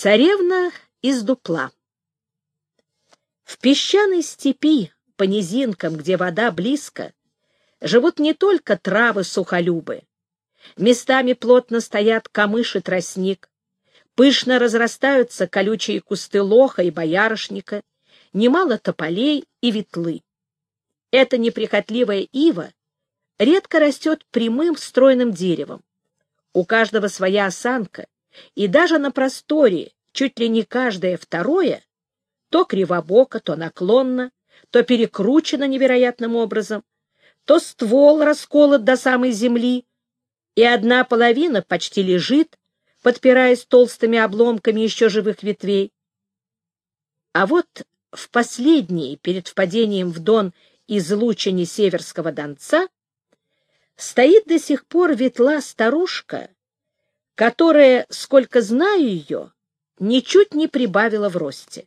Царевна из дупла. В песчаной степи, по низинкам, где вода близко, живут не только травы-сухолюбы. Местами плотно стоят камыш и тростник, пышно разрастаются колючие кусты лоха и боярышника, немало тополей и ветлы. Эта неприхотливая ива редко растет прямым стройным деревом. У каждого своя осанка, и даже на просторе чуть ли не каждое второе то кривобоко, то наклонно, то перекручено невероятным образом, то ствол расколот до самой земли, и одна половина почти лежит, подпираясь толстыми обломками еще живых ветвей. А вот в последней, перед впадением в Дон излучине Северского Донца, стоит до сих пор ветла старушка, которая, сколько знаю ее, ничуть не прибавила в росте.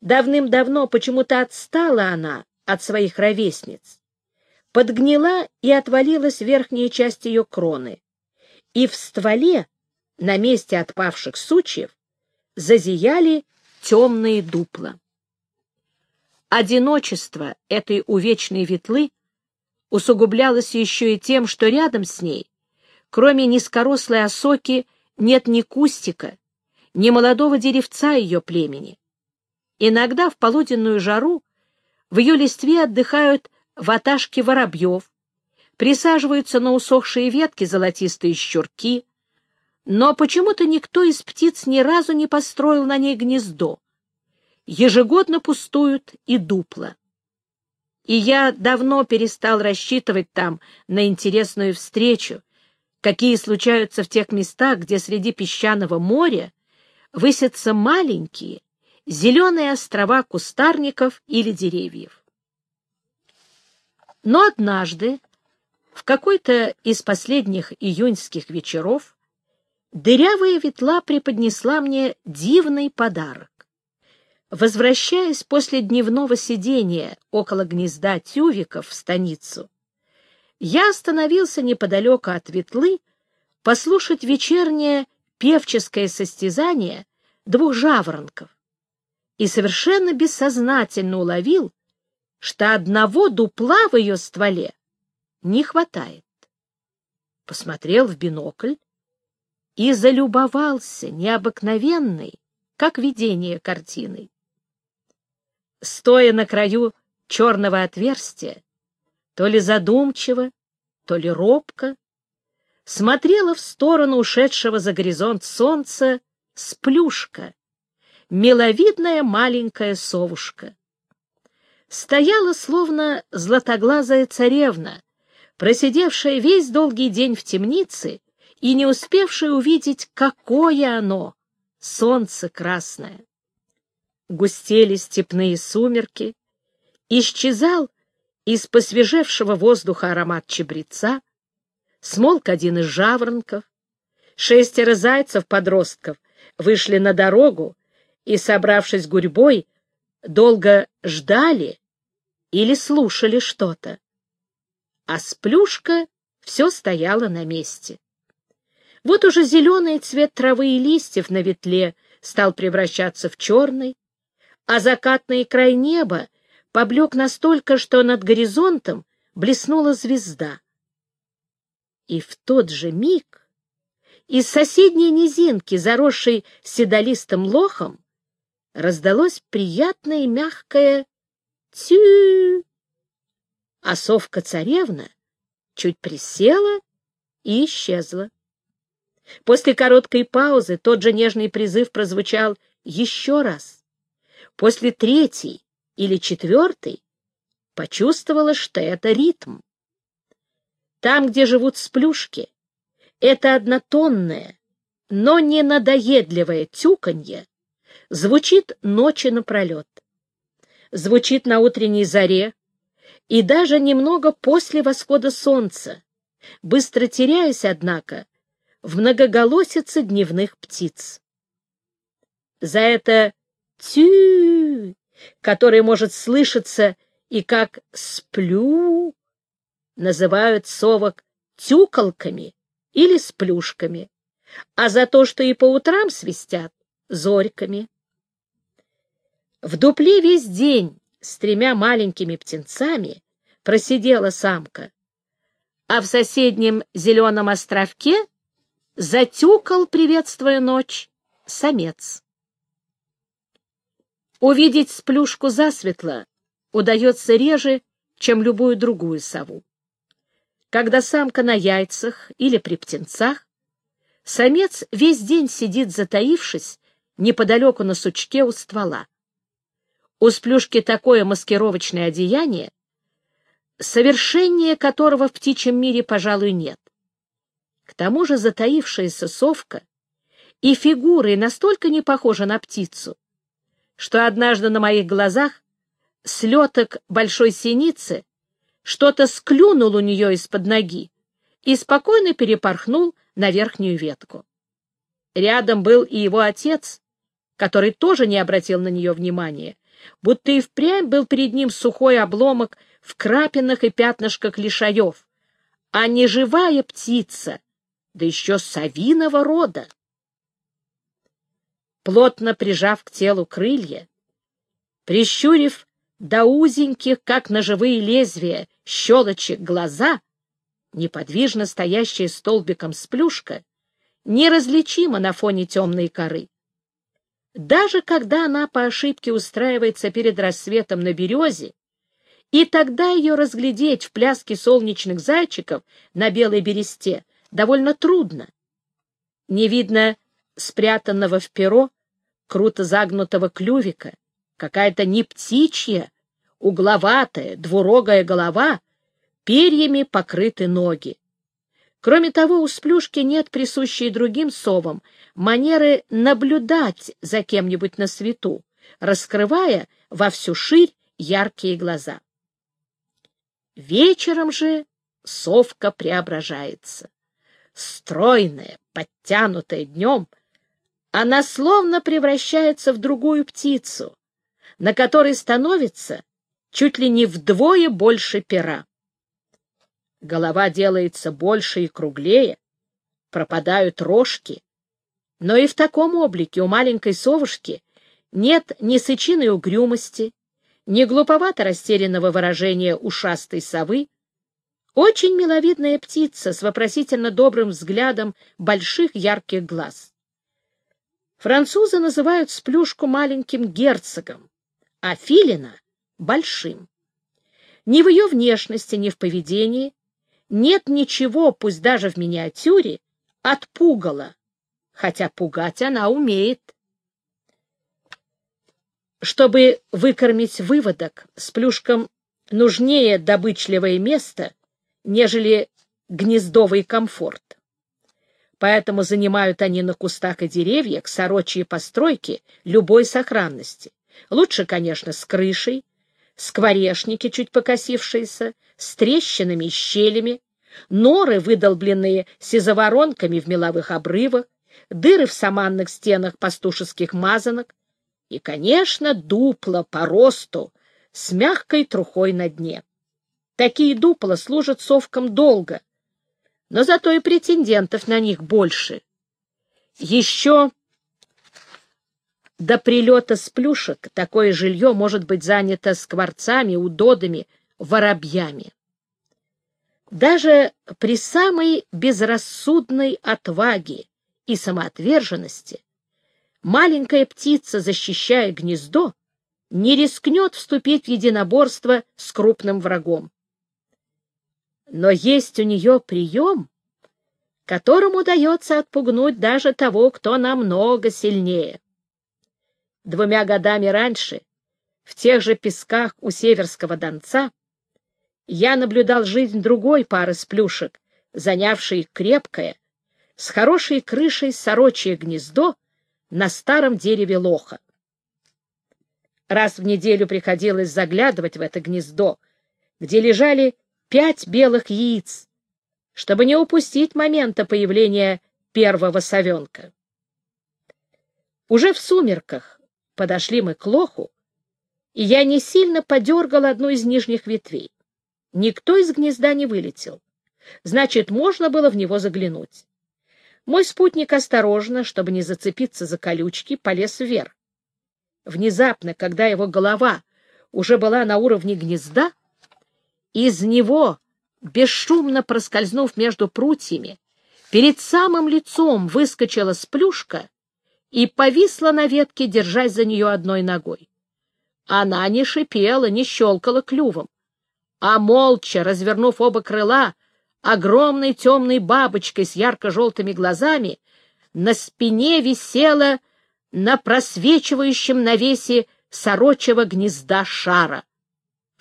Давным-давно почему-то отстала она от своих ровесниц, подгнила и отвалилась верхняя часть ее кроны, и в стволе, на месте отпавших сучьев, зазияли темные дупла. Одиночество этой увечной ветлы усугублялось еще и тем, что рядом с ней, кроме низкорослой осоки, нет ни кустика, ни молодого деревца ее племени. Иногда в полуденную жару в ее листве отдыхают ваташки воробьев, присаживаются на усохшие ветки золотистые щурки, но почему-то никто из птиц ни разу не построил на ней гнездо. Ежегодно пустуют и дупла. И я давно перестал рассчитывать там на интересную встречу, какие случаются в тех местах, где среди песчаного моря высятся маленькие, зеленые острова кустарников или деревьев. Но однажды, в какой-то из последних июньских вечеров, дырявая ветла преподнесла мне дивный подарок. Возвращаясь после дневного сидения около гнезда тювиков в станицу, я остановился неподалеку от ветлы послушать вечернее певческое состязание двух жаворонков и совершенно бессознательно уловил, что одного дупла в ее стволе не хватает. Посмотрел в бинокль и залюбовался необыкновенной, как видение картиной. Стоя на краю черного отверстия, то ли задумчиво, то ли робко, смотрела в сторону ушедшего за горизонт солнца сплюшка, миловидная маленькая совушка. Стояла словно златоглазая царевна, просидевшая весь долгий день в темнице и не успевшая увидеть, какое оно, солнце красное. Густели степные сумерки, исчезал из посвежевшего воздуха аромат чебреца, смолк один из жаворонков, шестеро зайцев-подростков вышли на дорогу и, собравшись гурьбой, долго ждали или слушали что-то. А сплюшка все стояла на месте. Вот уже зеленый цвет травы и листьев на ветле стал превращаться в черный, а закатный край неба поблек настолько, что над горизонтом блеснула звезда. И в тот же миг из соседней низинки, заросшей седолистым лохом, раздалось приятное мягкое «тю». А совка-царевна чуть присела и исчезла. После короткой паузы тот же нежный призыв прозвучал еще раз. После третьей или четвертой почувствовала, что это ритм. Там, где живут сплюшки, это однотонное, но не надоедливое тюканье звучит ночи напролет. Звучит на утренней заре и даже немного после восхода солнца, быстро теряясь, однако, в многоголосице дневных птиц. За это тю, которое может слышаться и как «сплю», называют совок тюколками или сплюшками, а за то, что и по утрам свистят, — зорьками. В дупле весь день с тремя маленькими птенцами просидела самка, а в соседнем зеленом островке затюкал, приветствуя ночь, самец. Увидеть сплюшку засветло удается реже, чем любую другую сову. Когда самка на яйцах или при птенцах, самец весь день сидит затаившись неподалеку на сучке у ствола. У сплюшки такое маскировочное одеяние, совершение которого в птичьем мире, пожалуй, нет. К тому же затаившаяся совка и фигурой настолько не похожа на птицу, что однажды на моих глазах слеток большой синицы что-то склюнул у нее из-под ноги и спокойно перепорхнул на верхнюю ветку. Рядом был и его отец, который тоже не обратил на нее внимания, будто и впрямь был перед ним сухой обломок в крапинах и пятнышках лишаев, а не живая птица, да еще совиного рода. Плотно прижав к телу крылья, прищурив до узеньких, как ножевые лезвия, щелочек глаза, неподвижно стоящая столбиком сплюшка, неразличима на фоне темной коры. Даже когда она по ошибке устраивается перед рассветом на березе, и тогда ее разглядеть в пляске солнечных зайчиков на белой бересте довольно трудно. Не видно спрятанного в перо, круто загнутого клювика, какая-то не птичья, угловатая, двурогая голова, перьями покрыты ноги. Кроме того, у сплюшки нет присущей другим совам манеры наблюдать за кем-нибудь на свету, раскрывая во всю ширь яркие глаза. Вечером же совка преображается. Стройная, подтянутая днем, она словно превращается в другую птицу, на которой становится чуть ли не вдвое больше пера голова делается больше и круглее, пропадают рожки. Но и в таком облике у маленькой совушки нет ни сычиной угрюмости, ни глуповато растерянного выражения ушастой совы. Очень миловидная птица с вопросительно добрым взглядом больших ярких глаз. Французы называют сплюшку маленьким герцогом, а филина — большим. Ни в ее внешности, ни в поведении нет ничего, пусть даже в миниатюре, от пугала, хотя пугать она умеет. Чтобы выкормить выводок, с плюшком нужнее добычливое место, нежели гнездовый комфорт. Поэтому занимают они на кустах и деревьях сорочьи постройки любой сохранности. Лучше, конечно, с крышей, скворечники, чуть покосившиеся, с трещинами и щелями, норы, выдолбленные сизоворонками в меловых обрывах, дыры в саманных стенах пастушеских мазанок и, конечно, дупла по росту с мягкой трухой на дне. Такие дупла служат совкам долго, но зато и претендентов на них больше. Еще до прилета с плюшек такое жилье может быть занято скворцами, удодами, воробьями. Даже при самой безрассудной отваге и самоотверженности маленькая птица, защищая гнездо, не рискнет вступить в единоборство с крупным врагом. Но есть у нее прием, которым удается отпугнуть даже того, кто намного сильнее. Двумя годами раньше, в тех же песках у Северского Донца, я наблюдал жизнь другой пары сплюшек, занявшей крепкое, с хорошей крышей сорочье гнездо на старом дереве лоха. Раз в неделю приходилось заглядывать в это гнездо, где лежали пять белых яиц, чтобы не упустить момента появления первого совенка. Уже в сумерках подошли мы к лоху, и я не сильно подергал одну из нижних ветвей. Никто из гнезда не вылетел. Значит, можно было в него заглянуть. Мой спутник осторожно, чтобы не зацепиться за колючки, полез вверх. Внезапно, когда его голова уже была на уровне гнезда, из него, бесшумно проскользнув между прутьями, перед самым лицом выскочила сплюшка и повисла на ветке, держась за нее одной ногой. Она не шипела, не щелкала клювом, а молча, развернув оба крыла, огромной темной бабочкой с ярко-желтыми глазами, на спине висела на просвечивающем навесе сорочего гнезда шара.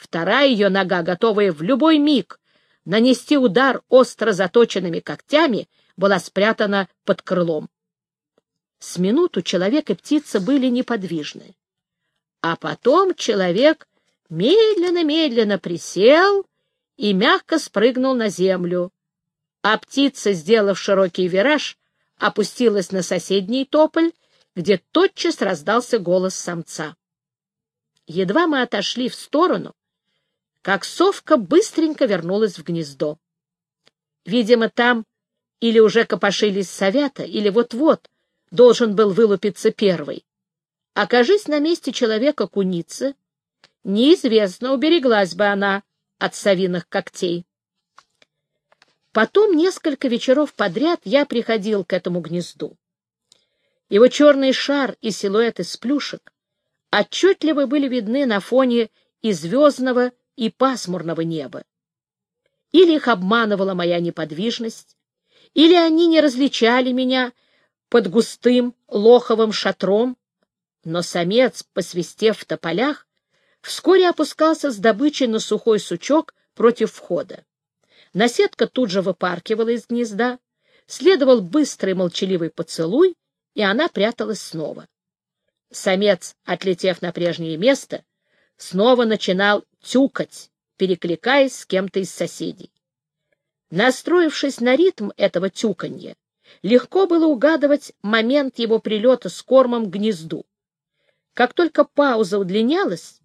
Вторая ее нога, готовая в любой миг нанести удар остро заточенными когтями, была спрятана под крылом. С минуту человек и птица были неподвижны. А потом человек медленно-медленно присел и мягко спрыгнул на землю, а птица, сделав широкий вираж, опустилась на соседний тополь, где тотчас раздался голос самца. Едва мы отошли в сторону, как совка быстренько вернулась в гнездо. Видимо, там или уже копошились совята, или вот-вот должен был вылупиться первый. Окажись на месте человека куницы, неизвестно, убереглась бы она от совиных когтей. Потом несколько вечеров подряд я приходил к этому гнезду. Его черный шар и силуэт из плюшек отчетливо были видны на фоне и звездного, и пасмурного неба. Или их обманывала моя неподвижность, или они не различали меня под густым лоховым шатром, но самец, посвистев в тополях, вскоре опускался с добычей на сухой сучок против входа. Наседка тут же выпаркивала из гнезда, следовал быстрый молчаливый поцелуй, и она пряталась снова. Самец, отлетев на прежнее место, снова начинал тюкать, перекликаясь с кем-то из соседей. Настроившись на ритм этого тюканья, легко было угадывать момент его прилета с кормом к гнезду. Как только пауза удлинялась,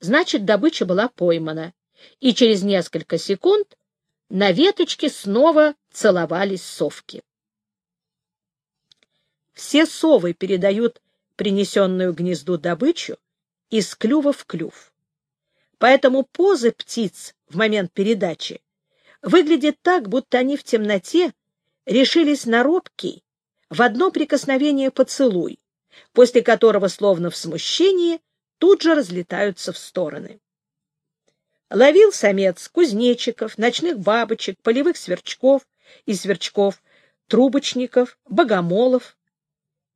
значит, добыча была поймана, и через несколько секунд на веточке снова целовались совки. Все совы передают принесенную гнезду добычу из клюва в клюв. Поэтому позы птиц в момент передачи выглядят так, будто они в темноте решились на робкий, в одно прикосновение поцелуй, после которого, словно в смущении, тут же разлетаются в стороны. Ловил самец кузнечиков, ночных бабочек, полевых сверчков и сверчков, трубочников, богомолов.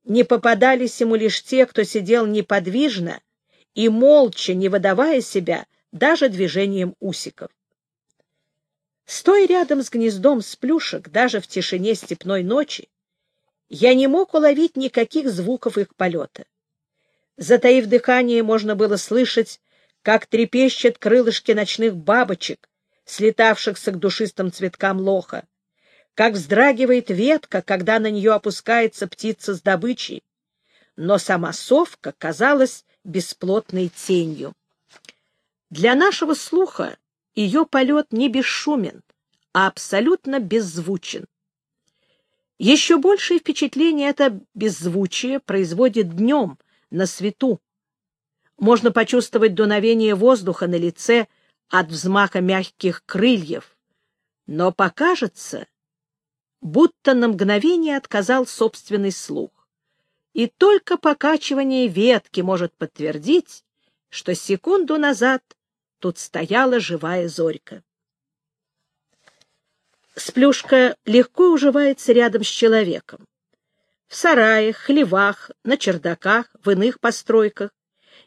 Не попадались ему лишь те, кто сидел неподвижно и молча, не выдавая себя даже движением усиков. Стоя рядом с гнездом сплюшек, даже в тишине степной ночи, я не мог уловить никаких звуков их полета. Затаив дыхание, можно было слышать, как трепещут крылышки ночных бабочек, слетавшихся к душистым цветкам лоха, как вздрагивает ветка, когда на нее опускается птица с добычей. Но сама совка казалась бесплотной тенью. Для нашего слуха ее полет не бесшумен, а абсолютно беззвучен. Еще большее впечатление это беззвучие производит днем, на свету. Можно почувствовать дуновение воздуха на лице от взмаха мягких крыльев, но покажется, будто на мгновение отказал собственный слух. И только покачивание ветки может подтвердить, что секунду назад тут стояла живая зорька. Сплюшка легко уживается рядом с человеком в сараях, хлевах, на чердаках, в иных постройках,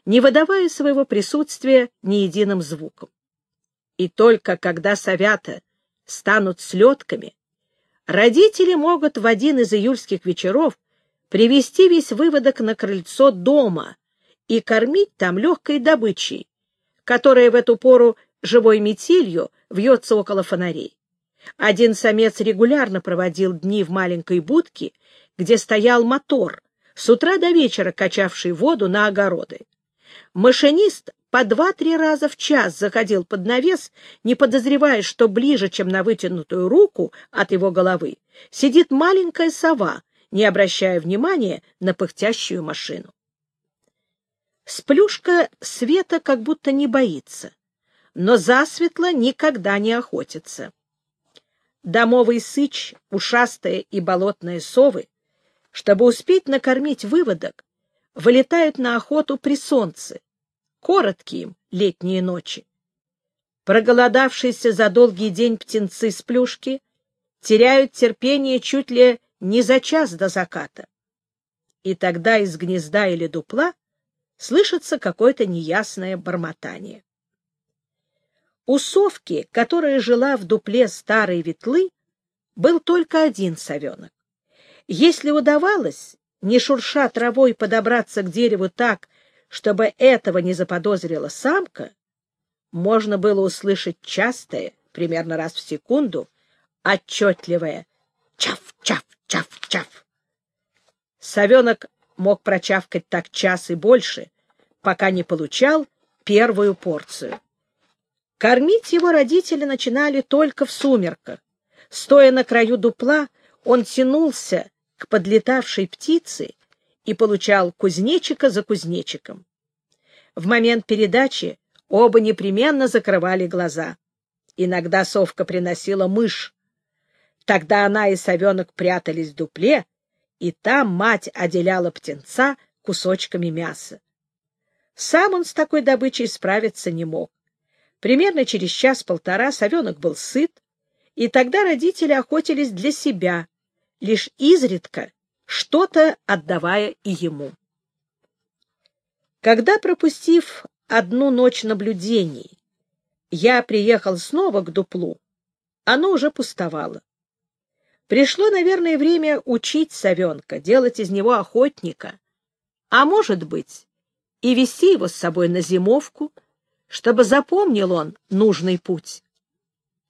не выдавая своего присутствия ни единым звуком. И только когда совята станут слетками, родители могут в один из июльских вечеров привести весь выводок на крыльцо дома и кормить там легкой добычей, которая в эту пору живой метелью вьется около фонарей. Один самец регулярно проводил дни в маленькой будке, где стоял мотор, с утра до вечера качавший воду на огороды. Машинист по два-три раза в час заходил под навес, не подозревая, что ближе, чем на вытянутую руку от его головы, сидит маленькая сова, не обращая внимания на пыхтящую машину. Сплюшка света как будто не боится, но засветло никогда не охотится. Домовый сыч, ушастые и болотные совы, чтобы успеть накормить выводок, вылетают на охоту при солнце, короткие им летние ночи. Проголодавшиеся за долгий день птенцы с плюшки теряют терпение чуть ли не за час до заката. И тогда из гнезда или дупла слышится какое-то неясное бормотание. У совки, которая жила в дупле старой ветлы, был только один совенок. Если удавалось, не шурша травой, подобраться к дереву так, чтобы этого не заподозрила самка, можно было услышать частое, примерно раз в секунду, отчетливое «чав-чав-чав-чав». Совенок мог прочавкать так час и больше, пока не получал первую порцию. Кормить его родители начинали только в сумерках. Стоя на краю дупла, он тянулся к подлетавшей птице и получал кузнечика за кузнечиком. В момент передачи оба непременно закрывали глаза. Иногда совка приносила мышь. Тогда она и совенок прятались в дупле, и там мать отделяла птенца кусочками мяса. Сам он с такой добычей справиться не мог. Примерно через час-полтора совенок был сыт, и тогда родители охотились для себя, лишь изредка что-то отдавая и ему. Когда, пропустив одну ночь наблюдений, я приехал снова к дуплу, оно уже пустовало. Пришло, наверное, время учить совенка, делать из него охотника, а, может быть, и вести его с собой на зимовку — чтобы запомнил он нужный путь.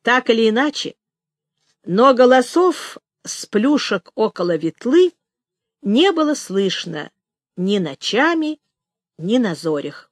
Так или иначе, но голосов с плюшек около ветлы не было слышно ни ночами, ни на зорях.